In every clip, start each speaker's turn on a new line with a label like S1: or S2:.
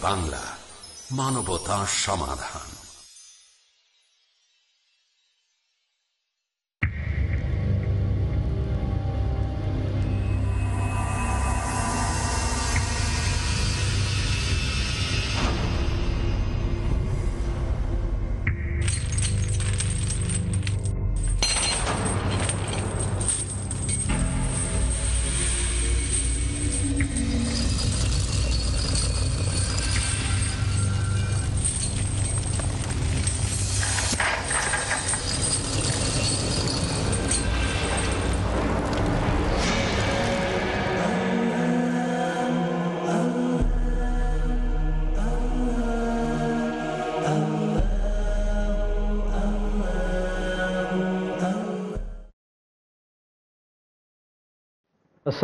S1: বাংলা মানবতা সমাধান।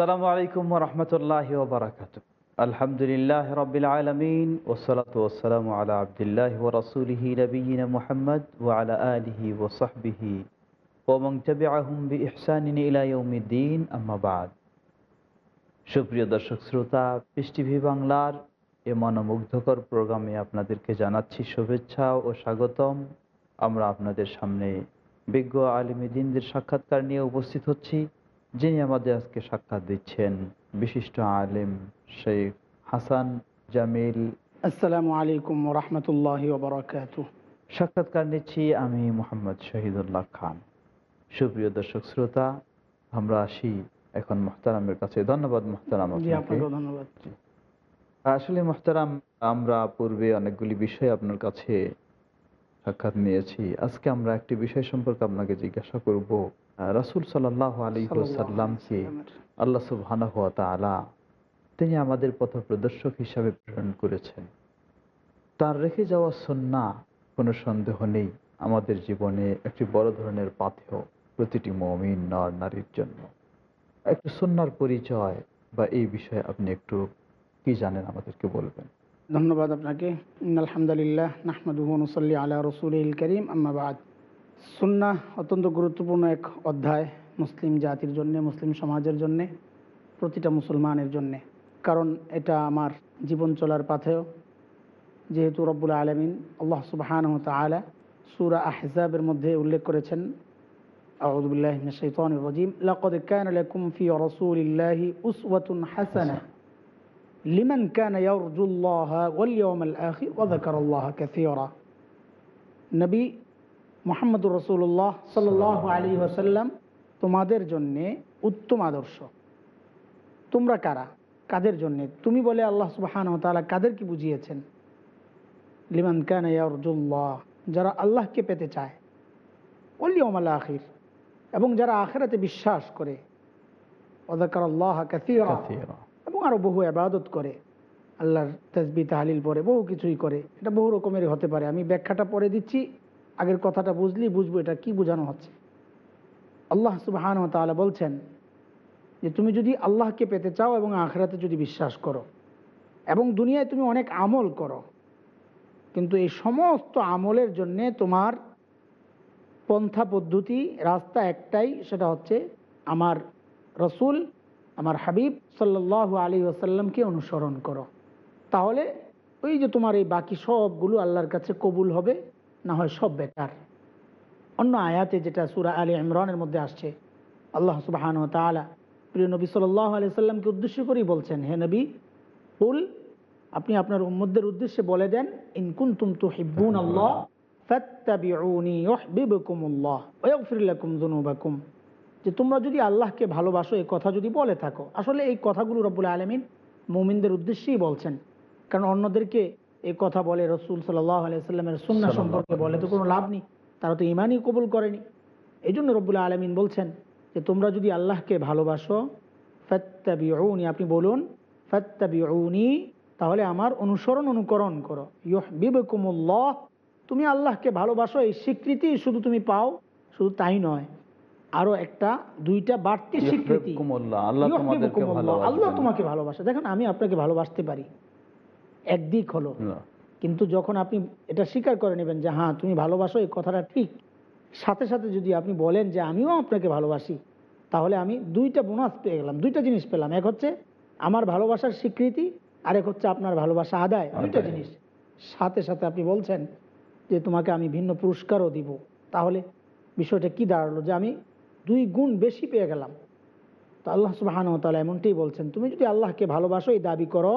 S2: আসসালামু আলাইকুম রহমতুল্লাহ বারাকাত আলহামদুলিল্লাহ রবিল আলমিন ওসলাত ওসালাম আলা আবদুল্লাহ ও রসুলহি নবীন মোহাম্মদ ও আলা আলহি ও সাহবিহি ওমং তবে আহম্বি ইহসানিন ইলাইউমিদ্দিন আহমাবাদ সুপ্রিয় দর্শক শ্রোতা পৃষ্টিভি বাংলার এ মনোমুগ্ধকর প্রোগ্রামে আপনাদেরকে জানাচ্ছি শুভেচ্ছা ও স্বাগতম। আমরা আপনাদের সামনে বিজ্ঞ আলিমিদিনদের সাক্ষাৎকার নিয়ে উপস্থিত হচ্ছি। যিনি আমাদের আজকে সাক্ষাৎ দিচ্ছেন বিশিষ্ট আলেম শেখ হাসান জামিল।
S3: আসসালামু আলাইকুম রহমতুল্লাহ
S2: সাক্ষাৎকার নিচ্ছি আমি মোহাম্মদ শহীদুল্লাহ খান। সুপ্রিয় দর্শক শ্রোতা আমরা আসি এখন মোহতারামের কাছে। ধন্যবাদ মোহতারাম
S3: ধন্যবাদ।
S2: আসলে মোহতারাম আমরা পূর্বে অনেকগুলি বিষয় আপনার কাছে সাক্ষাৎ নিয়েছি। আজকে আমরা একটি বিষয় সম্পর্কে আপনাকে জিজ্ঞাসা করব। রাসুল সাল্লাহ আলী সাল্লামকে আল্লাহ সুবহানা হাত তিনি আমাদের পথ প্রদর্শক হিসাবে প্রেরণ করেছেন। তার রেখে যাওয়া সন্না কোনো সন্দেহ নেই আমাদের জীবনে একটি বড় ধরনের পাথেয় প্রতিটি মমিন নর নারীর জন্য। একটু সন্ন্যার পরিচয় বা এই বিষয়ে আপনি একটু কি জানেন আমাদেরকে বলবেন?
S3: ধন্যবাদ আপনাকে। আলহামদুলিল্লাহ নাহমদুহনসল্লি আলা রসুল করিম। আম্মাবাদ সুন্না অত্যন্ত গুরুত্বপূর্ণ এক অধ্যায় মুসলিম জাতির জন্য, মুসলিম সমাজের জন্যে, প্রতিটা মুসলমানের জন্যে। কারণ এটা আমার জীবন চলার পাথেও যেহেতু রব্বুল আলমিন আল্লাহ সুবাহান আলা সুরা আহজাবের মধ্যে উল্লেখ করেছেন নবী মোহাম্মদুর রসুল্লাহ সাল্লাহ আলী ওসাল্লাম তোমাদের জন্যে উত্তম আদর্শ। তোমরা কারা? কাদের জন্যে? তুমি বলে আল্লাহ সুবাহান তালা কাদের কি বুঝিয়েছেন? লিমান কান ইয়ারজুল্লাহ যারা আল্লাহকে পেতে চায়। ওলিয়ম আল্লাহ আখির এবং যারা আখেরাতে বিশ্বাস করে। ওদাকার আল্লাহ কাসিরা এবং আরও বহু আবাদত করে। আল্লাহর তসবি তাহলিল পরে বহু কিছুই করে। এটা বহু রকমেরই হতে পারে। আমি ব্যাখ্যাটা পরে দিচ্ছি। আগের কথাটা বুঝলি, বুঝব এটা কি বোঝানো হচ্ছে। আল্লাহ সুবাহান তাআলা বলছেন যে, তুমি যদি আল্লাহকে পেতে চাও এবং আখরাতে যদি বিশ্বাস করো, এবং দুনিয়ায় তুমি অনেক আমল করো, কিন্তু এই সমস্ত আমলের জন্যে তোমার পন্থা পদ্ধতি, রাস্তা একটাই, সেটা হচ্ছে আমার রসুল, আমার হাবিব সাল্লাহ আলী আসাল্লামকে অনুসরণ করো। তাহলে ওই যে তোমার এই বাকি সবগুলো আল্লাহর কাছে কবুল হবে না হয় সব বেকার। অন্য আয়াতে যেটা সুরা আলী ইমরানের মধ্যে আসছে, আল্লাহ সুবাহান তালা প্রিয় নবী সাল্লাহ আলি সাল্লামকে উদ্দেশ্য করেই বলছেন, হে নবী হুল আপনি আপনার উম্মদের উদ্দেশ্যে বলে দেন ইনকুন তুম তু হিব্বুন আল্লাহ যে তোমরা যদি আল্লাহকে ভালোবাসো, এই কথা যদি বলে থাকো, আসলে এই কথাগুলো রব্বুল আলমিন মুমিনদের উদ্দেশ্যেই বলছেন। কারণ অন্যদেরকে এই কথা বলে রসুল সাল্লাহ আলাইস্লামের সুন্না সম্পর্কে বলে তো কোনো লাভ নেই। তারা তো ইমানই কবুল করেনি। এই জন্য রব্বুল আলমিন বলছেন যে তোমরা যদি আল্লাহকে ভালোবাসো ফত্তাবিউনি আপনি বলুন ফত্তাবিউনি তাহলে আমার অনুসরণ অনুকরণ করো। ইয়হবিবকুমুল্লাহ তুমি আল্লাহকে ভালোবাসো এই স্বীকৃতি শুধু তুমি পাও শুধু তাই নয় আরও একটা দুইটা বাড়তি স্বীকৃতি।
S2: আল্লাহ
S3: তোমাকে ভালোবাসে। দেখেন আমি আপনাকে ভালোবাসতে পারি। একদিক হলো। কিন্তু যখন আপনি এটা স্বীকার করে নেবেন যে হ্যাঁ তুমি ভালোবাসো এই কথাটা ঠিক। সাথে সাথে যদি আপনি বলেন যে আমিও আপনাকে ভালোবাসি তাহলে আমি দুইটা বোনাস পেয়ে গেলাম দুইটা জিনিস পেলাম। এক হচ্ছে আমার ভালোবাসার স্বীকৃতি আরেক হচ্ছে আপনার ভালোবাসা আদায় দুইটা জিনিস। সাথে সাথে আপনি বলছেন যে তোমাকে আমি ভিন্ন পুরস্কারও দিব। তাহলে বিষয়টা কি দাঁড়াল? যে আমি দুই গুণ বেশি পেয়ে গেলাম। তো আল্লাহ সুবাহান তালা এমনটাই বলছেন তুমি যদি আল্লাহকে ভালোবাসো এই দাবি করো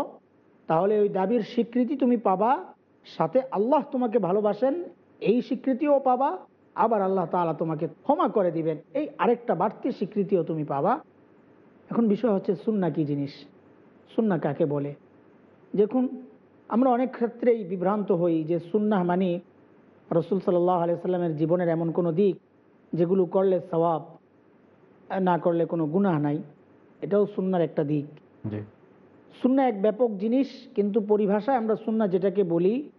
S3: তাহলে ওই দাবির স্বীকৃতি তুমি পাবা, সাথে আল্লাহ তোমাকে ভালোবাসেন, এই স্বীকৃতিও পাবা, আবার আল্লাহ তাআলা তোমাকে ক্ষমা করে দিবেন। এই আরেকটা বাড়তি স্বীকৃতিও তুমি পাবা। এখন বিষয় হচ্ছে সুন্না কি জিনিস? সুন্না কাকে বলে? দেখুন, আমরা অনেক ক্ষেত্রেই বিভ্রান্ত হই যে সুন্নাহ মানে রসুল সাল্লাহ আলিয়াল্লামের জীবনের এমন কোনো দিক যেগুলো করলে সওয়াব, না করলে কোনো গুনাহ নাই। এটাও সুন্নার একটা দিক। সুন্না এক ব্যাপক জিনিস কিন্তু পরিভাষায় আমরা সুন্না যেটাকে বলি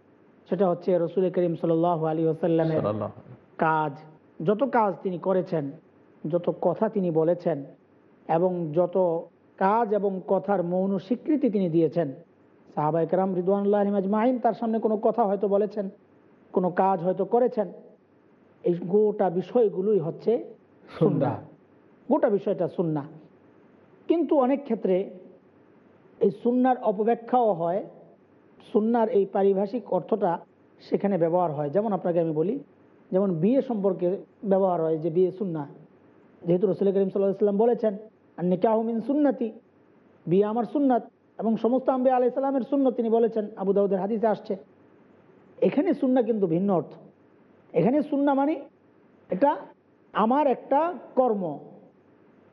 S3: সেটা হচ্ছে রসুল করিম সাল আলী আসাল্লামের কাজ। যত কাজ তিনি করেছেন যত কথা তিনি বলেছেন এবং যত কাজ এবং কথার মৌন স্বীকৃতি তিনি দিয়েছেন সাহাবাই কারাম রিদওয়ানুল্লাহ আজমাইন তার সামনে কোনো কথা হয়তো বলেছেন কোনো কাজ হয়তো করেছেন। এই গোটা বিষয়গুলোই হচ্ছে সুন্না। গোটা বিষয়টা সুন্না। কিন্তু অনেক ক্ষেত্রে এই সুন্নার অপব্যাখ্যাও হয়। সুন্নার এই পারিভাষিক অর্থটা সেখানে ব্যবহার হয়। যেমন আপনাকে আমি বলি, যেমন বিয়ে সম্পর্কে ব্যবহার হয় যে বিয়ে সুন্না। যেহেতু রসুল করিম ইসলাম বলেছেন আর নিকাহমিন সুন্নাতি, বিয়ে আমার সুন্নাত এবং সমস্ত আম্বে আলাই সাল্লামের সুন্নত তিনি বলেছেন, আবু দাউদের হাদিসে আসছে। এখানে সুন্না কিন্তু ভিন্ন অর্থ। এখানে সুন্না মানে এটা আমার একটা কর্ম।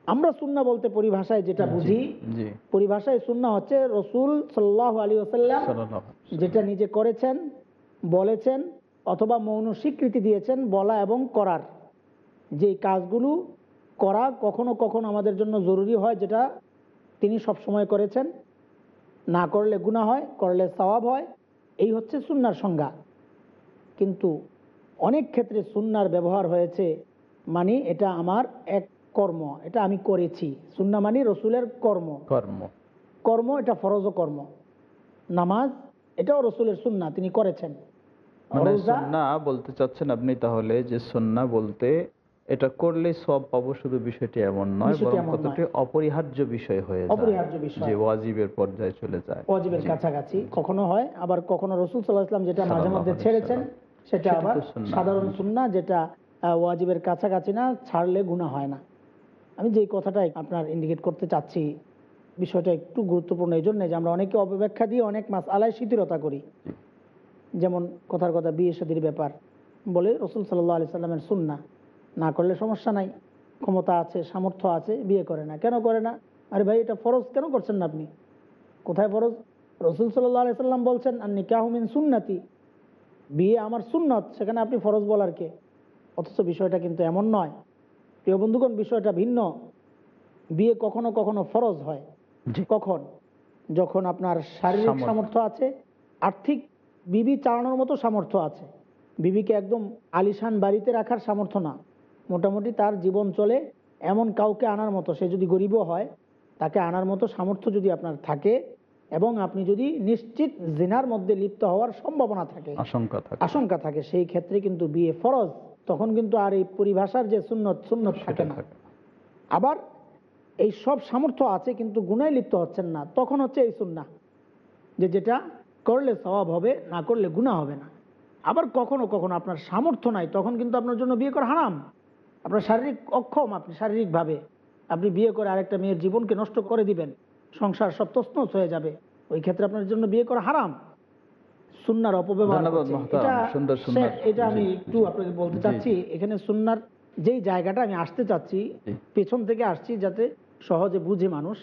S3: আমরা সুন্না বলতে পরিভাষায় যেটা বুঝি পরিভাষায় সুন্না হচ্ছে রসুল সাল্লাহ আলী আসাল্লাম যেটা নিজে করেছেন বলেছেন অথবা মৌন স্বীকৃতি দিয়েছেন বলা এবং করার। যে কাজগুলো করা কখনো কখনো আমাদের জন্য জরুরি হয় যেটা তিনি সব সময় করেছেন। না করলে গুণা হয় করলে সওয়াব হয় এই হচ্ছে সুন্নার সংজ্ঞা। কিন্তু অনেক ক্ষেত্রে সুন্নার ব্যবহার হয়েছে মানে এটা আমার এক কর্ম এটা আমি করেছি। সুন্না মানে রসুলের কর্ম।
S2: কর্ম।
S3: কর্ম এটা ফরজ কর্ম। নামাজ এটাও রসুলের সুন্না তিনি করেছেন।
S2: মানে সুন্না বলতে চাচ্ছেন আপনি তাহলে যে সুন্না বলতে এটা করলে সব পাবো শুধু বিষয়টি এমন নয় বরং কতটি অপরিহার্য বিষয় হয়ে
S3: অপরিহার্য বিষয়।
S2: যে ওয়াজিবের পর্যায়ে চলে যায়।
S3: ওয়াজিবের কাছাকাছি। কখনো হয় আবার কখনো রসুল সাল্লাহ ইসলাম যেটা মাঝে মধ্যে ছেড়েছেন সেটা
S2: সেটা
S3: আবার সাধারণ সুন্না যেটা ওয়াজিবের কাছাকাছি না ছাড়লে গুণা হয় না। আমি যেই কথাটাই আপনার ইন্ডিকেট করতে চাচ্ছি, বিষয়টা একটু গুরুত্বপূর্ণ এই জন্যে যে আমরা অনেকে অপব্যাখ্যা দিয়ে অনেক মাস আলায় শিথিলতা করি। যেমন কথার কথা বিয়ে শাদির ব্যাপার বলে রসুল সাল্লাহ আলি সাল্লামের সুন্না না করলে সমস্যা নাই, ক্ষমতা আছে, সামর্থ্য আছে, বিয়ে করে না। কেন করে না? আরে ভাই, এটা ফরজ কেন করছেন না আপনি? কোথায় ফরজ? রসুল সাল্লাহ আলি সাল্লাম বলছেন আর নিকাহমিন সুন্নাতি। বিয়ে আমার সুন্নত, সেখানে আপনি ফরজ বলার কে? অথচ বিষয়টা কিন্তু এমন নয়। প্রিয় বন্ধুগণ বিষয়টা ভিন্ন। বিয়ে কখনো কখনো ফরজ হয়। কখন? যখন আপনার শারীরিক
S2: সামর্থ্য।
S3: আছে আর্থিক বিবি চালানোর মতো সামর্থ্য আছে। বিবিকে একদম আলিশান বাড়িতে রাখার সামর্থ্য না। মোটামুটি তার জীবন চলে এমন কাউকে আনার মতো। সে যদি গরিবও হয় তাকে আনার মতো সামর্থ্য যদি আপনার থাকে এবং আপনি যদি নিশ্চিত জেনার মধ্যে লিপ্ত হওয়ার সম্ভাবনা থাকে।
S2: আশঙ্কা থাকে
S3: সেই ক্ষেত্রে কিন্তু বিয়ে ফরজ। তখন কিন্তু আর এই পরিভাষার যে সুন্নত সুন্নত থাকে না। আবার এই সব সামর্থ্য আছে কিন্তু গুণায় লিপ্ত হচ্ছেন না। তখন হচ্ছে এই সুন্না যে যেটা করলে স্বভাব হবে না করলে গুণা হবে না। আবার কখনো কখনো আপনার সামর্থ্য নাই তখন কিন্তু আপনার জন্য বিয়ে করা হারাম। আপনার শারীরিক অক্ষম আপনি শারীরিকভাবে আপনি বিয়ে করে আরেকটা মেয়ের জীবনকে নষ্ট করে দিবেন সংসার সব তসনস হয়ে যাবে। ওই ক্ষেত্রে আপনার জন্য বিয়ে করা হারাম। সুন্নার অপব্যবহার। এটা আমি একটু আপনাকে বলতে চাচ্ছি এখানে সুন্নার যেই জায়গাটা আমি আসতে চাচ্ছি পেছন থেকে আসছি যাতে সহজে বুঝে মানুষ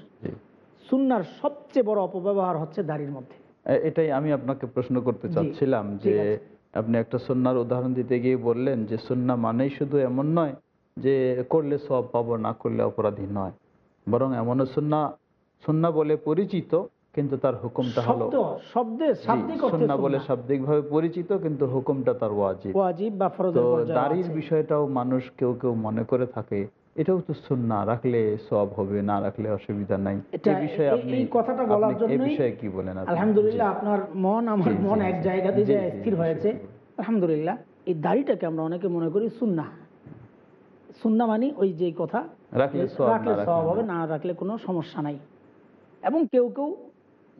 S3: সুন্নার সবচেয়ে বড় অপব্যবহার হচ্ছে দাড়ির মধ্যে।
S2: এটাই আমি আপনাকে প্রশ্ন করতে চাচ্ছিলাম যে আপনি একটা সন্ন্যার উদাহরণ দিতে গিয়ে বললেন যে সন্না মানেই শুধু এমন নয় যে করলে সব পাবো না করলে অপরাধী নয়। বরং এমনও সন্না সন্না বলে পরিচিত কিন্তু তার হুকুমটা হলো
S3: শব্দ শব্দের শাব্দিক
S2: বলে
S3: সুন্নাহ।
S2: শাব্দিক ভাবে পরিচিত কিন্তু হুকুমটা তার ওয়াজিব
S3: ওয়াজিব বা ফরজের পর্যায়ে
S2: দাড়ির বিষয়টাও মানুষ কেউ কেউ মনে করে থাকে এটাও তো সুন্না রাখলে সব হবে না রাখলে অসুবিধা নাই এই বিষয়ে আপনি
S3: এই কথাটা বলার
S2: আপনি এই বিষয়ে কি বলেন?
S3: আলহামদুলিল্লাহ আপনার মন আমার মন এক। জায়গাতে যে স্থির হয়েছে আলহামদুলিল্লাহ এই দাড়িটাকে আমরা অনেকে মনে করি সুন্না সুন্না মানে ওই যে কথা
S2: রাখলে সওয়াব,
S3: সওয়াব হবে।
S2: না
S3: রাখলে কোনো সমস্যা নাই এবং কেউ কেউ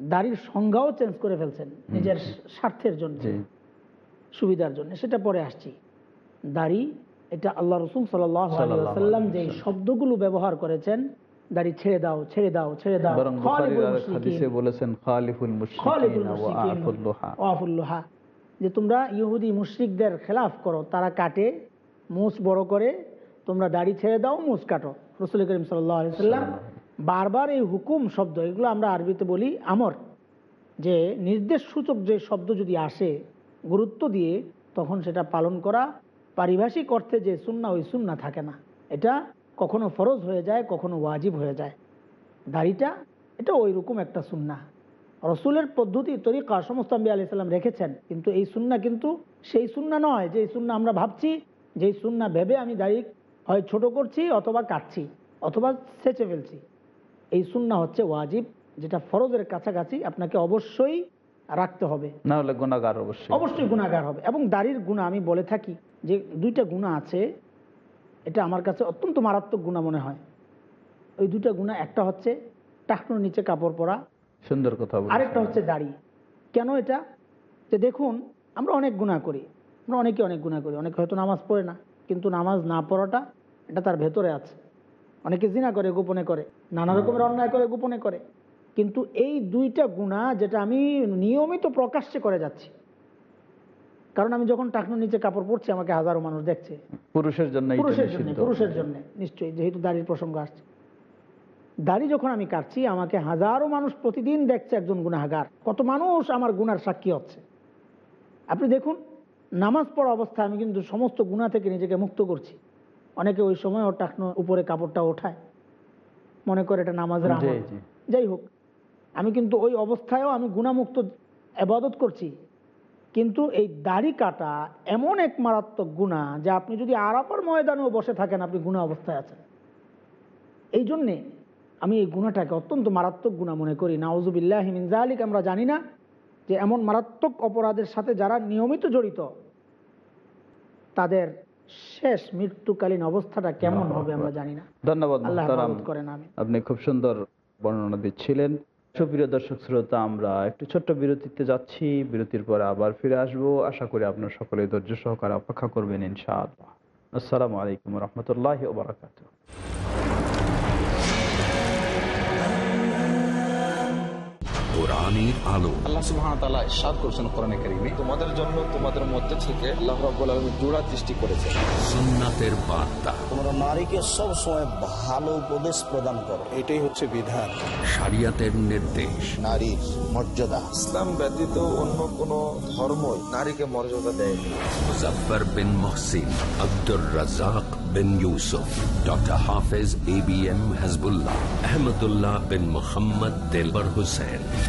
S3: দাড়ির সংজ্ঞাও চেঞ্জ করে ফেলছেন নিজের স্বার্থের জন্য সুবিধার জন্য। সেটা পরে আসছি। দাড়ি এটা আল্লাহ রসুল সাল্লাম যে শব্দগুলো ব্যবহার করেছেন দাড়ি ছেড়ে দাও ছেড়ে দাও ছেড়ে দাও।
S2: বলেছেন।
S3: যে তোমরা ইহুদি মুশরিকদের খেলাফ করো তারা কাটে মুছ বড় করে তোমরা দাড়ি ছেড়ে দাও মুছ কাটো। রসুল করিম সাল্লাম বারবার এই হুকুম শব্দ, এগুলো আমরা আরবিতে বলি আমর, যে নির্দেশ সূচক যে শব্দ যদি আসে, গুরুত্ব দিয়ে, তখন সেটা পালন করা পারিভাষিক অর্থে যে সুন্না, ওই সুন্না থাকে না। এটা কখনো ফরজ হয়ে যায়, কখনো ওয়াজিব হয়ে যায়। দাড়িটা, এটা ওই রকম একটা সুন্না। রসুলের পদ্ধতি, তরিকা, সমস্ত আম্বি আলি সাল্লাম রেখেছেন, কিন্তু এই সুন্না কিন্তু সেই সুন্না নয় যে সুন্না আমরা ভাবছি যে এই সুন্না ভেবে আমি দাড়ি হয় ছোট করছি অথবা কাটছি, অথবা সেচে ফেলছি। এই সুন্না হচ্ছে ওয়াজিব যেটা ফরজের কাছাকাছি আপনাকে অবশ্যই রাখতে হবে।
S2: না হলে গুনাহগার অবশ্যই।
S3: অবশ্যই গুণাগার হবে। এবং দাড়ির গুণা আমি বলে থাকি যে দুইটা গুণা আছে এটা আমার কাছে অত্যন্ত মারাত্মক গুণা মনে হয়। ওই দুইটা গুণা একটা হচ্ছে টাকনোর নিচে কাপড় পরা
S2: সুন্দর কথা
S3: আরেকটা হচ্ছে দাড়ি। কেন এটা? যে দেখুন আমরা অনেক গুণা করি আমরা অনেকে অনেক গুণা করি অনেকে হয়তো নামাজ পড়ে না কিন্তু নামাজ না পড়াটা এটা তার ভেতরে আছে। অনেকে জিনা করে গোপনে করে নানা রকমের অন্যায় করে গোপনে করে। কিন্তু এই দুইটা গুণা যেটা আমি নিয়মিত প্রকাশ্যে করে যাচ্ছি। কারণ আমি যখন টাকনোর নিচে কাপড় পরছি আমাকে হাজারো মানুষ দেখছে।
S2: পুরুষের জন্য
S3: পুরুষের জন্য পুরুষের জন্য। নিশ্চয়ই যেহেতু দাড়ির প্রসঙ্গ আসছে। দাড়ি যখন আমি কাটছি আমাকে হাজারো মানুষ প্রতিদিন দেখছে একজন গুনাহগার। কত মানুষ আমার গুনার সাক্ষী হচ্ছে। আপনি দেখুন নামাজ পড়া অবস্থায় আমি কিন্তু সমস্ত গুণা থেকে নিজেকে মুক্ত করছি। অনেকে ওই সময় ও টাকনো উপরে কাপড়টা ওঠায়। মনে করে এটা নামাজের আমল। যাই হোক আমি কিন্তু ওই অবস্থায়ও আমি গুণামুক্ত আবাদত করছি। কিন্তু এই দাড়ি কাটা এমন এক মারাত্মক গুণা যে আপনি যদি আরাপার ময়দানেও বসে থাকেন আপনি গুণা অবস্থায় আছেন। এই জন্যে আমি এই গুণাটাকে অত্যন্ত মারাত্মক গুণা মনে করি। নাউজুবিল্লাহ মিনজালিক আমরা জানি না যে এমন মারাত্মক অপরাধের সাথে যারা নিয়মিত জড়িত তাদের শেষ মৃত্যুকালীন অবস্থাটা কেমন হবে আমরা জানি না।
S2: ধন্যবাদ আপনি খুব সুন্দর বর্ণনা দিচ্ছিলেন। সুপ্রিয় দর্শক শ্রোতা আমরা একটু ছোট্ট বিরতিতে যাচ্ছি। বিরতির পরে আবার ফিরে আসব। আশা করি আপনার সকলে ধৈর্য সহকারে অপেক্ষা করবেন ইনশাআল্লাহ। আসসালামু আলাইকুম রহমতুল্লাহ ওবরাকাত
S1: কোরআনের আলো।
S4: আল্লাহ সুবহানাহু ওয়া তাআলা ইরশাদ করেছেন কোরআনে কারীমে তোমাদের জন্য তোমাদের মধ্যে থেকে আল্লাহ রাব্বুল আলামিন জোড়া সৃষ্টি করেছেন।
S1: সুন্নাতের বার্তা।
S5: তোমরা নারীকে সব সময় ভালো উপদেশ প্রদান করো।
S4: এটাই হচ্ছে বিধান।
S1: শরিয়াতের নির্দেশ।
S5: নারীর মর্যাদা।
S4: ইসলাম ব্যতীত অন্য কোন ধর্মই নারীকে মর্যাদা দেয়নি।
S1: Muzaffar bin Mohsin Abdur Razzak bin Yusuf doctor Hafez A B M Hizbullah Ahmadullah bin Mohammad Delwar Hossain.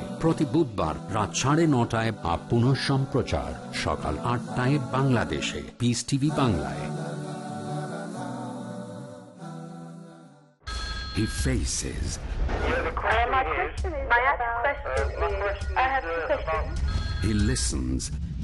S1: প্রতি বুধবার রাত সাড়ে নটায় বা পুনঃ সম্প্রচার সকাল আটটায় বাংলাদেশে পিস টিভি বাংলায় He faces,
S6: My question is, my question is, I have two questions.
S1: he listens,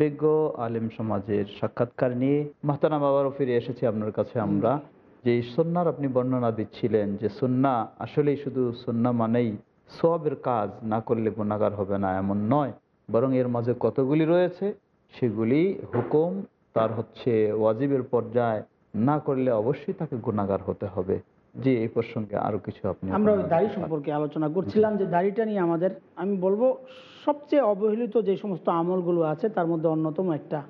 S2: বিজ্ঞ আলিম সমাজের সাক্ষাৎকার নিয়ে মাহতারাম আবারও ফিরে এসেছি আপনার কাছে আমরা। যে সন্ন্যার আপনি বর্ণনা দিচ্ছিলেন যে সন্না আসলেই শুধু সন্না মানেই সবের কাজ না করলে গুণাগার হবে না, এমন নয়। বরং এর মাঝে কতগুলি রয়েছে, সেগুলি হুকুম তার হচ্ছে ওয়াজিবের পর্যায়ে না করলে অবশ্যই তাকে গুণাগার হতে হবে। জি এই প্রসঙ্গে আরও কিছু আপনি
S3: আমরা ওই দাড়ি সম্পর্কে আলোচনা করছিলাম যে দাড়িটা নিয়ে আমাদের আমি বলব সবচেয়ে অবহেলিত যে সমস্ত আমলগুলো আছে তার মধ্যে অন্যতম একটা।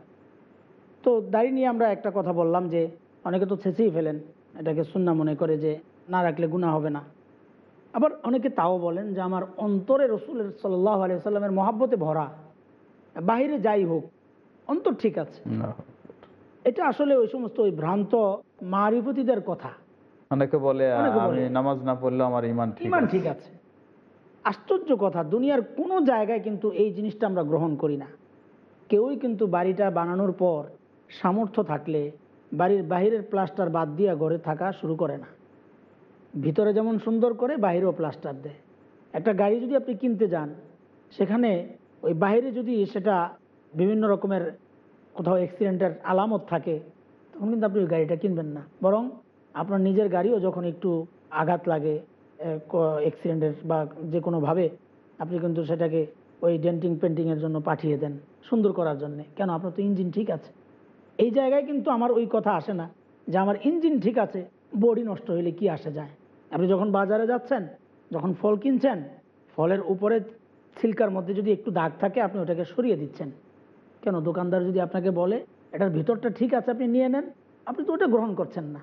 S3: তো দাড়ি নিয়ে আমরা একটা কথা বললাম যে অনেকে তো ছেঁচেই ফেলেন এটাকে সুন্না মনে করে যে না রাখলে গুণা হবে না। আবার অনেকে তাও বলেন যে আমার অন্তরে রসুলের সাল্লাহ আলিয়া সাল্লামের মহাব্বতে ভরা বাহিরে যাই হোক অন্তর ঠিক আছে। এটা আসলে ওই সমস্ত ওই ভ্রান্ত মারিফতিদের কথা।
S2: অনেকে বলে আমি নামাজ না পড়লে আমার ইমান ঠিক
S3: ইমান। ঠিক আছে। আশ্চর্য কথা দুনিয়ার কোনো জায়গায় কিন্তু এই জিনিসটা আমরা গ্রহণ করি না। কেউই কিন্তু বাড়িটা বানানোর পর সামর্থ্য থাকলে বাড়ির বাহিরের প্লাস্টার বাদ দিয়ে ঘরে থাকা শুরু করে না। ভিতরে যেমন সুন্দর করে বাহিরেও প্লাস্টার দেয়। একটা গাড়ি যদি আপনি কিনতে যান সেখানে ওই বাহিরে যদি সেটা বিভিন্ন রকমের কোথাও অ্যাক্সিডেন্টের আলামত থাকে তখন কিন্তু আপনি ওই গাড়িটা কিনবেন না। বরং আপনার নিজের গাড়িও যখন একটু আঘাত লাগে অ্যাক্সিডেন্টের বা যে কোনোভাবে আপনি কিন্তু সেটাকে ওই ডেন্টিং পেন্টিংয়ের জন্য পাঠিয়ে দেন সুন্দর করার জন্যে। কেন? আপনার তো ইঞ্জিন ঠিক আছে। এই জায়গায় কিন্তু আমার ওই কথা আসে না যে আমার ইঞ্জিন ঠিক আছে বডি নষ্ট হইলে কি আসে যায়? আপনি যখন বাজারে যাচ্ছেন, যখন ফল কিনছেন, ফলের উপরে ছিলকার মধ্যে যদি একটু দাগ থাকে, আপনি ওটাকে সরিয়ে দিচ্ছেন। কেন? দোকানদার যদি আপনাকে বলে, এটার ভিতরটা ঠিক আছে, আপনি নিয়ে নেন। আপনি তো ওটা গ্রহণ করছেন না।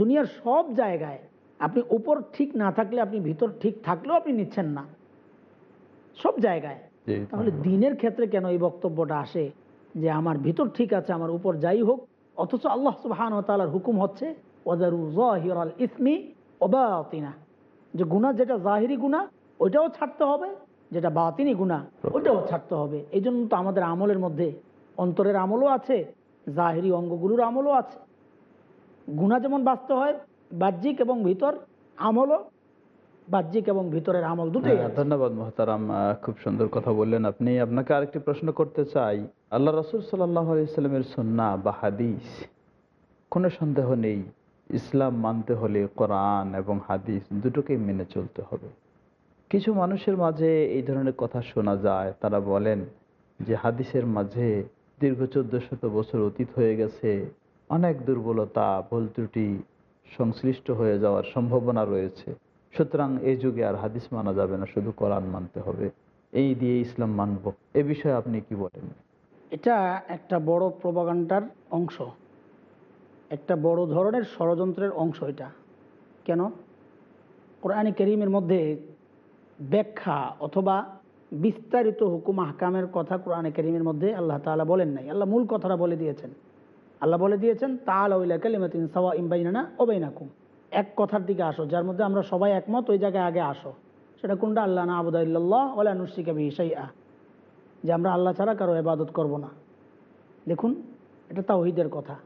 S3: দুনিয়ার সব জায়গায় আপনি উপর ঠিক না থাকলে আপনি ভিতর ঠিক থাকলেও আপনি নিচ্ছেন না। সব জায়গায়। তাহলে দিনের ক্ষেত্রে কেন এই বক্তব্যটা আসে? যে আমার ভিতর ঠিক আছে আমার উপর যাই হোক অথচ আল্লাহ সুবহান তালার হুকুম হচ্ছে ওদারু জাহিরাল ইসমি ওবাতিনা যে গুণা যেটা জাহিরি গুণা ওইটাও ছাড়তে হবে যেটা বাতিনি গুণা ওইটাও ছাড়তে হবে। এই জন্য তো আমাদের আমলের মধ্যে অন্তরের আমলও আছে জাহিরি অঙ্গগুলোর আমলও আছে। গুণা যেমন বাঁচতে হয় বাহ্যিক এবং ভিতর আমলও বাহ্যিক এবং ভিতরের আমল দুটোই
S2: হ্যাঁ, ধন্যবাদ মহতারাম খুব সুন্দর কথা বললেন আপনি। আপনাকে আরেকটি প্রশ্ন করতে চাই। আল্লাহ রসুল সাল্লাহ আলাইস্লামের সন্না বা হাদিস কোনো সন্দেহ নেই? ইসলাম মানতে হলে কোরআন এবং হাদিস দুটোকেই মেনে চলতে হবে। কিছু মানুষের মাঝে এই ধরনের কথা শোনা যায়। তারা বলেন যে হাদিসের মাঝে দীর্ঘ চোদ্দ শত বছর অতীত হয়ে গেছে। অনেক দুর্বলতা, ভুল ত্রুটি সংশ্লিষ্ট হয়ে যাওয়ার সম্ভাবনা রয়েছে। সুতরাং এই যুগে আর হাদিস মানা যাবে না, শুধু কোরআন মানতে হবে। এই দিয়ে ইসলাম মানব। এ বিষয়ে আপনি কি বলেন?
S3: এটা একটা বড় প্রবাগান্ডার অংশ। একটা বড় ধরনের ষড়যন্ত্রের অংশ এটা। কেন? কোরআন করিমের মধ্যে ব্যাখ্যা অথবা বিস্তারিত হুকুম হাকামের কথা কোরআনে করিমের মধ্যে আল্লাহ তাআলা বলেন নাই। আল্লাহ মূল কথাটা বলে দিয়েছেন। আল্লাহ বলে দিয়েছেন তাহলে কালিমাতিন সাওয়া ইমবাইনানা ওবাইনাকুম এক কথার দিকে আসো, যার মধ্যে আমরা সবাই একমত, ওই জায়গায় আগে আসো। সেটা কোনটা? আল্লাহ না আবুদাল্লাহ ওলা নুসিকা বিহিসাইয়া যে আমরা আল্লাহ ছাড়া কারও এবাদত করব না। দেখুন, এটা তাওহিদের কথা।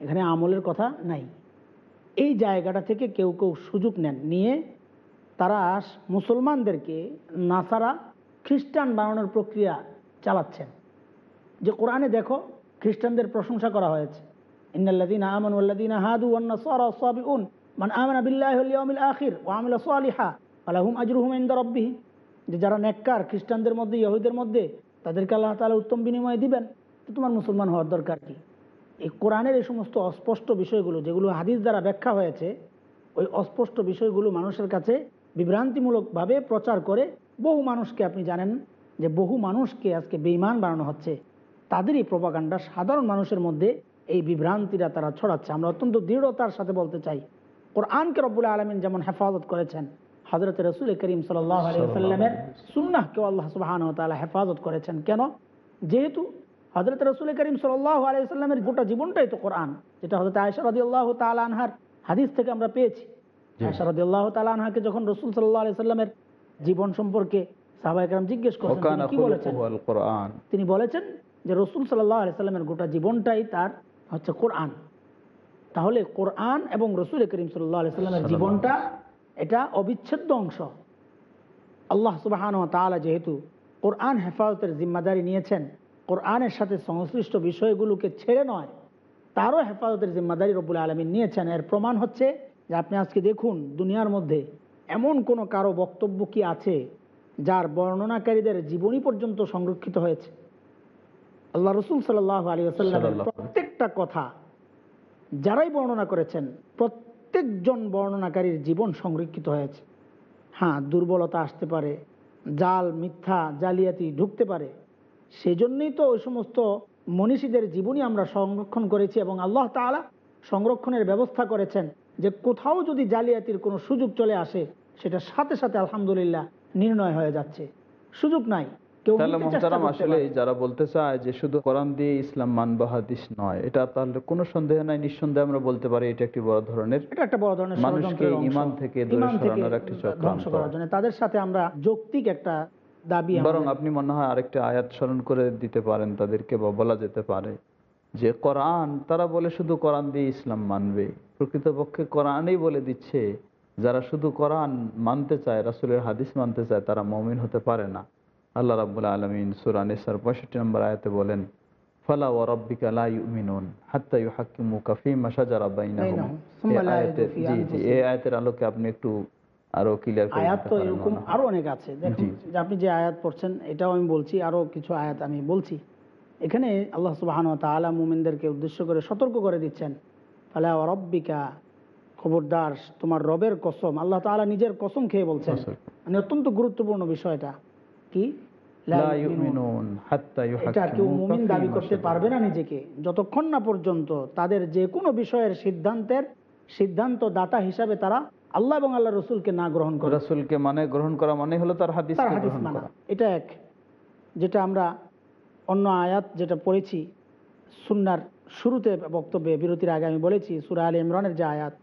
S3: এখানে আমলের কথা নাই। এই জায়গাটা থেকে কেউ কেউ সুযোগ নেন, নিয়ে তারা মুসলমানদেরকে নাসারা খ্রিস্টান বানানোর প্রক্রিয়া চালাচ্ছেন। যে কোরআনে দেখো খ্রিস্টানদের প্রশংসা করা হয়েছে। ইন্নাল্লাযীনা আমানু ওয়াল্লাযীনা হাদু ওয়ান নাসারা ওয়াস-সাবিউন মান আমানা বিল্লাহি ওয়াল ইয়াউমিল আখির ওয়া আমিলা সালিহা, ফালাহুম আজরুহুম ইনদা রাব্বিহিম যে যারা নেককার, খ্রিস্টানদের মধ্যে ইহুদের মধ্যে, তাদেরকে আল্লাহ তালা উত্তম বিনিময় দিবেন। তো তোমার মুসলমান হওয়ার দরকার কি? এই কোরআনের এই সমস্ত অস্পষ্ট বিষয়গুলো, যেগুলো হাদিস দ্বারা ব্যাখ্যা হয়েছে, ওই অস্পষ্ট বিষয়গুলো মানুষের কাছে বিভ্রান্তিমূলকভাবে প্রচার করে বহু মানুষকে আপনি জানেন যে বহু মানুষকে আজকে বেইমান বানানো হচ্ছে। তাদের এই প্রপাগান্ডা সাধারণ মানুষের মধ্যে এই বিভ্রান্তিরা তারা ছড়াচ্ছে। আমরা অত্যন্ত দৃঢ়তার সাথে বলতে চাই কোরআনকে রব্বুল আলমিন যেমন হেফাজত করেছেন হজরত রসুল করিম সাল্লামের সুন্নাহকেও আল্লাহ সুবাহান তালা হেফাজত করেছেন। কেন? যেহেতু হজরত রসুল করিম সাল্লাহ আলাইসাল্লামের গোটা জীবনটাই তো কোরআন যেটা হজরত আয়সা রদি আল্লাহ তালা আনহার হাদিস থেকে আমরা পেয়েছি। আয়সা রদি আল্লাহ তালা আনহাকে যখন রসুল সাল্লাহ আলাইসাল্লামের জীবন সম্পর্কে সাহবাইকরাম জিজ্ঞেস করছেন তিনি বলেছেন যে রসুল সাল্লাহ আলাইসাল্লামের গোটা জীবনটাই তার হচ্ছে কোরআন। তাহলে কোরআন এবং রসুল করিম সাল্লাহ আলাইসাল্লামের জীবনটা এটা অবিচ্ছেদ্য অংশ। আল্লাহ সুবাহান তালা যেহেতু কোরআন হেফাজতের জিম্মাদারি নিয়েছেন কোরআনের সাথে সংশ্লিষ্ট বিষয়গুলোকে ছেড়ে নয় তারও হেফাজতের জিম্মাদারি রব্বুল আলমিন নিয়েছেন। এর প্রমাণ হচ্ছে যে আপনি আজকে দেখুন দুনিয়ার মধ্যে এমন কোনো কারও বক্তব্য কি আছে যার বর্ণনাকারীদের জীবনী পর্যন্ত সংরক্ষিত হয়েছে? আল্লাহ রসুল সাল্লাহ আলী আসাল্লামের প্রত্যেকটা কথা যারাই বর্ণনা করেছেন প্রত্যেকজন বর্ণনাকারীর জীবন সংরক্ষিত হয়েছে। হ্যাঁ দুর্বলতা আসতে পারে জাল মিথ্যা জালিয়াতি ঢুকতে পারে। সেজন্যই তো ওই সমস্ত মনীষীদের জীবনী আমরা সংরক্ষণ করেছি এবং আল্লাহ তাআলা সংরক্ষণের ব্যবস্থা করেছেন যে কোথাও যদি জালিয়াতির কোনো সুযোগ চলে আসে সেটা সাথে সাথে আলহামদুলিল্লাহ নির্ণয় হয়ে যাচ্ছে। সুযোগ নাই।
S2: তাহলে মোহতারাম আসলে যারা বলতে চায় যে শুধু কোরআন দিয়ে ইসলাম মানব হাদিস নয় এটা তাহলে কোনো সন্দেহ নাই নিঃসন্দেহে আমরা বলতে পারি এটা একটি বড় ধরনের
S3: এটা একটা বড় ধরনের
S2: মানুষকে। ঈমান থেকে দূরে সরানোর একটি চক্রান্ত।
S3: তাদের সাথে আমরা যৌক্তিক একটা দাবি
S2: বরং আপনি মনে হয় আরেকটা আয়াত স্মরণ করে দিতে পারেন তাদেরকে বা বলা যেতে পারে যে কোরআন তারা বলে শুধু কোরআন দিয়ে ইসলাম মানবে প্রকৃতপক্ষে কোরআনই বলে দিচ্ছে যারা শুধু কোরআন মানতে চায় রাসুলের হাদিস মানতে চায় তারা মমিন হতে পারে না আল্লাহ রাবুল আলমিন সুরান ইসার পঁয়ষট্টি নম্বর আয়াতে বলেন ফালা ও রব্বিকা লা ইউমিনুন হাত্তা বাইনাহুম। জি জি
S3: আনফুসিহিম।
S2: এই আয়াতের আলোকে আপনি একটু আরও ক্লিয়ার করে
S3: আয়াত তো এরকম আরও অনেক আছে। দেখুন যে আপনি যে আয়াত পড়ছেন এটাও আমি বলছি আরও কিছু আয়াত আমি বলছি। এখানে আল্লাহ সুবাহান তাআলা মুমিনদেরকে উদ্দেশ্য করে সতর্ক করে দিচ্ছেন ফালা ওয়া রব্বিকা খবরদার তোমার রবের কসম আল্লাহ তাআলা নিজের কসম খেয়ে বলছেন। মানে অত্যন্ত গুরুত্বপূর্ণ বিষয়টা। কি? দাবি করতে পারবে না নিজেকে। যতক্ষণ না পর্যন্ত তাদের যে কোনো বিষয়ের সিদ্ধান্তের সিদ্ধান্ত দাতা হিসাবে তারা আল্লাহ এবং আল্লাহ রসুলকে না গ্রহণ করে।
S2: রাসূলকে মানে গ্রহণ করা মানে হলো তার হাদিস
S3: হাদিস মানা। এটা এক। যেটা আমরা অন্য আয়াত যেটা পড়েছি সুন্নার শুরুতে বক্তব্যে বিরতির আগে আমি বলেছি সুরা আলী ইমরানের যে আয়াত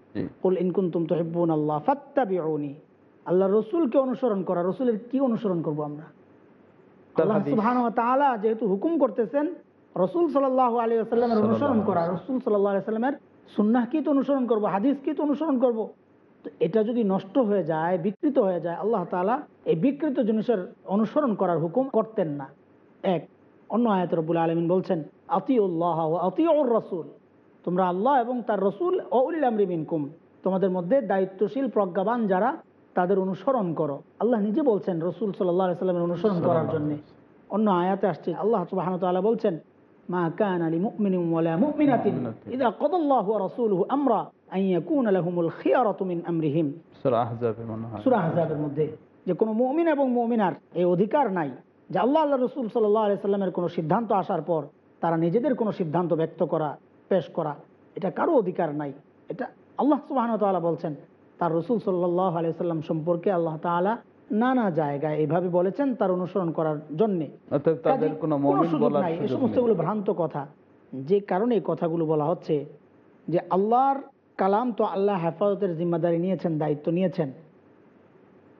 S3: কুল ইনকুন্তুম তুহিব্বুন আল্লাহ ফাত্তাবিউনি। আল্লাহ রসুলকে অনুসরণ করা রসুলের কি অনুসরণ করব আমরা? আল্লাহ যেহেতু হুকুম করতেছেন রসুল আলাইহি ওয়াসাল্লামের অনুসরণ করা রসুল সুন্নাহ কি তো অনুসরণ করব হাদিস কি তো অনুসরণ করব? তো এটা যদি নষ্ট হয়ে যায় বিকৃত হয়ে যায় আল্লাহ তাআলা এই বিকৃত জিনিসের অনুসরণ করার হুকুম করতেন না। এক অন্য আয়াত আলামিন বলছেন আতিউল্লাহ আতিউর রাসূল। তোমরা আল্লাহ এবং তার রসুল ও উলিল আমরি তোমাদের মধ্যে দায়িত্বশীল প্রজ্ঞাবান যারা তাদের অনুসরণ করো। আল্লাহ নিজে বলছেন রসুল সাল্লাহ সাল্লামের অনুসরণ করার জন্য। অন্য আয়াতে আসছে আল্লাহ সুবহানাহু ওয়া তাআলা বলছেন মা কানা লিমুমিনিন ওয়ালা মুমিনাতিন ইযা কাদাল্লাহু ওয়া রাসূলুহু আমরা আন ইয়াকুনা লাহুমুল খিয়ারাতু মিন আমরিহিম।
S2: সূরা আহজাবে মনে হয়।
S3: সূরা আহজাবের মধ্যে যে কোনো মুমিন এবং মুমিনার এই অধিকার নাই যে আল্লাহ আল্লাহ রসুল সাল্লাহ আলি সাল্লামের কোনো সিদ্ধান্ত আসার পর তারা নিজেদের কোনো সিদ্ধান্ত ব্যক্ত করা পেশ করা এটা কারও অধিকার নাই। এটা আল্লাহ সুবাহন তাআলা বলছেন তার রসুল সাল্লাহ আলি সাল্লাম সম্পর্কে আল্লাহ তাআলা নানা জায়গায় এইভাবে বলেছেন তার অনুসরণ করার জন্যে। এই
S2: সুযোগ
S3: সমস্ত
S2: নেই।
S3: গুলো ভ্রান্ত কথা। যে কারণে এই কথাগুলো বলা হচ্ছে যে আল্লাহর কালাম তো আল্লাহ হেফাজতের জিম্মাদারি নিয়েছেন দায়িত্ব নিয়েছেন।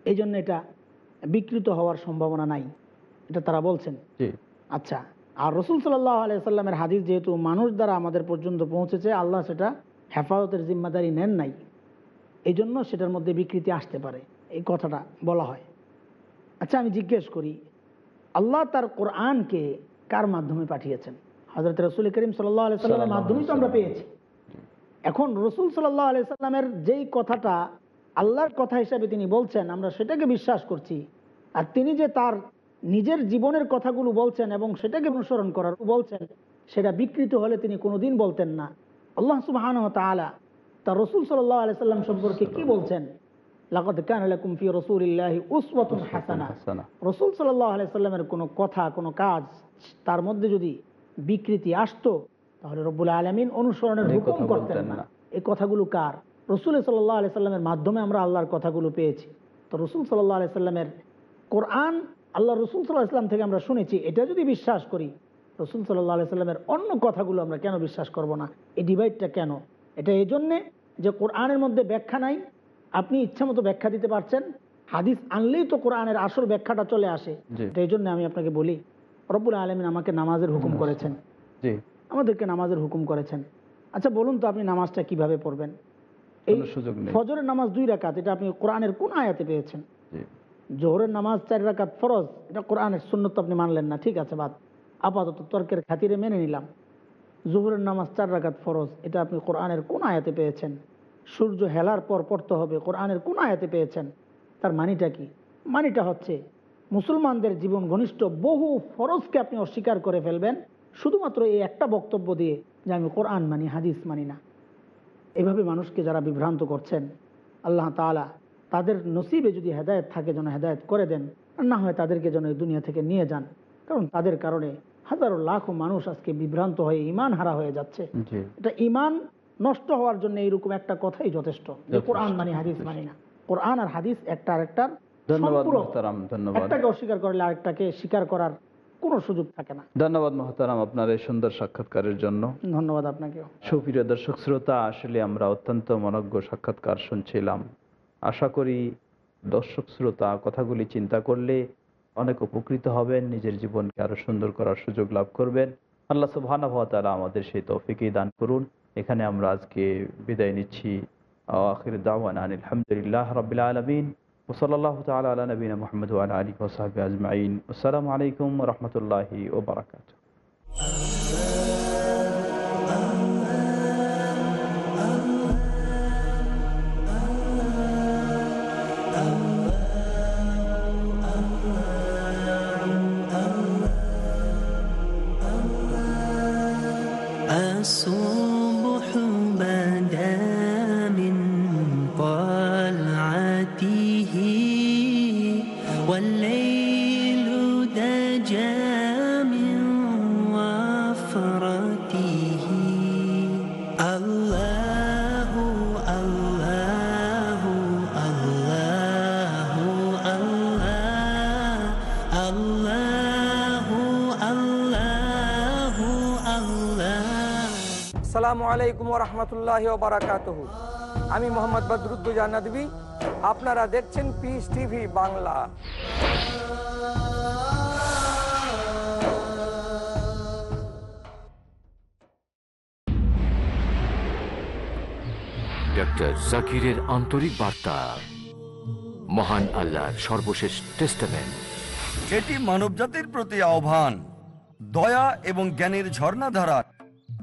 S3: এই জন্য এটা বিকৃত হওয়ার সম্ভাবনা নাই। এটা তারা বলছেন। আচ্ছা আর রসুল সাল্লাহ আলাইসাল্লামের হাদিস যেহেতু মানুষ দ্বারা আমাদের পর্যন্ত পৌঁছেছে আল্লাহ সেটা হেফাজতের জিম্মাদারি নেন নাই। এই জন্য সেটার মধ্যে বিকৃতি আসতে পারে এই কথাটা বলা হয়। আচ্ছা আমি জিজ্ঞেস করি আল্লাহ তার কোরআনকে কার মাধ্যমে পাঠিয়েছেন? হজরত রসুল করিম সাল্লাহ আলাইসাল্লামের মাধ্যমেই তো আমরা পেয়েছি। এখন রসুল সাল্লাহ আলাইসাল্লামের যেই কথাটা আল্লাহর কথা হিসাবে তিনি বলছেন আমরা সেটাকে বিশ্বাস করছি। আর তিনি যে তার নিজের জীবনের কথাগুলো বলছেন এবং সেটাকে অনুসরণ করার বলছেন সেটা বিকৃত হলে তিনি কোনোদিন বলতেন না। আল্লাহ সুবাহান তালা তার রসুল সাল্লাহ আলাইসাল্লাম সম্পর্কে কি বলছেন? লাকদ কান লাকুম ফি রাসূলিল্লাহি উসওয়াতুন হাসানা।
S2: হাসানা।
S3: রসুল সাল্লাহ আলাইসাল্লামের কোনো কথা কোনো কাজ তার মধ্যে যদি বিকৃতি আসতো তাহলে রব্বুল আলমিন অনুসরণের হুকুম করতেন না। এই কথাগুলো কার? রসুল সাল্লাহ আলাইসাল্লামের মাধ্যমে আমরা আল্লাহর কথাগুলো পেয়েছি। তো রসুল সাল্লাহ আলাইসাল্লামের কোরআন আল্লাহ রসুল সাল্লাহ ইসলাম থেকে আমরা শুনেছি এটা যদি বিশ্বাস করি রসুল সাল্লাহ আলাইসাল্লামের অন্য কথাগুলো আমরা কেন বিশ্বাস করব না? এই ডিভাইডটা কেন? এটা এই জন্যে যে কোরআনের মধ্যে ব্যাখ্যা নাই আপনি ইচ্ছা মতো ব্যাখ্যা দিতে পারছেন। হাদিস আনলেই তো কোরআনের আসল ব্যাখ্যাটা চলে আসে। এই জন্য আমি আপনাকে বলি রব্বুল আলমিন আমাকে নামাজের হুকুম করেছেন। আমাদেরকে নামাজের হুকুম করেছেন। আচ্ছা বলুন তো আপনি নামাজটা কীভাবে পড়বেন? এই ফজরের নামাজ দুই রাকাত এটা আপনি কোরআনের কোন আয়াতে পেয়েছেন? জোহরের নামাজ চার রাকাত ফরজ এটা কোরআনের সুন্নত তো আপনি মানলেন না ঠিক আছে বাদ। আপাতত তর্কের খাতিরে মেনে নিলাম। জোহরের নামাজ চার রাকাত ফরজ, এটা আপনি কোরআনের কোন আয়াতে পেয়েছেন? সূর্য হেলার পর পড়তে হবে, কোরআনের কোন আয়াতে পেয়েছেন? তার মানিটা কি? মানিটা হচ্ছে মুসলমানদের জীবন ঘনিষ্ঠ বহু ফরজকে আপনি অস্বীকার করে ফেলবেন, শুধুমাত্র এই একটা বক্তব্য দিয়ে যে আমি কোরআন মানি, হাদিস মানি না। এভাবে মানুষকে যারা বিভ্রান্ত করছেন, আল্লাহ তাআলা তাদের নসিবে যদি হেদায়েত থাকে, যেন হেদায়েত করে দেন না হয় তাদেরকে যেন এই দুনিয়া থেকে নিয়ে যান। কারণ তাদের কারণে হাজারো লাখো মানুষ আজকে বিভ্রান্ত হয়ে ইমান হারা হয়ে যাচ্ছে। এটা ইমান নষ্ট হওয়ার জন্য এইরকম একটা কথাই যথেষ্ট। যে কোরআন মানি হাদিস মানি না। কোরআন আর হাদিস একটা আরেকটার একটাকে অস্বীকার করলে আরেকটাকে স্বীকার করার কোনো সুযোগ থাকে না।
S2: ধন্যবাদ মহতারাম আপনার এই সুন্দর সাক্ষাৎকারের জন্য।
S3: ধন্যবাদ আপনাকেও।
S2: সুপ্রিয় দর্শক শ্রোতা আসলে আমরা অত্যন্ত মনজ্ঞ সাক্ষাৎকার শুনছিলাম। আশা করি দর্শক শ্রোতা কথাগুলি চিন্তা করলে অনেক উপকৃত হবেন, নিজের জীবনকে আরও সুন্দর করার সুযোগ লাভ করবেন। আল্লাহ সুবহানাহু ওয়া আমাদের সেই তৌফিকই দান করুন। এখানে আমরা আজকে বিদায় নিচ্ছি। আখির দাওয়ান আলহামদুলিল্লাহ রাব্বিল আলামিন।
S7: ওসলাল্লাহ তাআলা আলা নবীনা মুহাম্মদ ওয়া আলী আলিহি আজমাইন। আসসালামু আলাইকুম ওয়া রাহমাতুল্লাহি ওয়া বারাকাতুহু।
S8: সালামু আলাইকুম রহমতুল্লাহ বারাকাত আমি মোহাম্মদ বদরুদ্দুজা নদী আপনারা দেখছেন পিস টিভি বাংলা।
S9: ডক্টর জাকিরের আন্তরিক বার্তা। মহান আল্লাহর সর্বশেষ টেস্টামেন্ট
S10: এটি মানবজাতির প্রতি আহ্বান। দয়া এবং জ্ঞানের ঝর্ণাধারা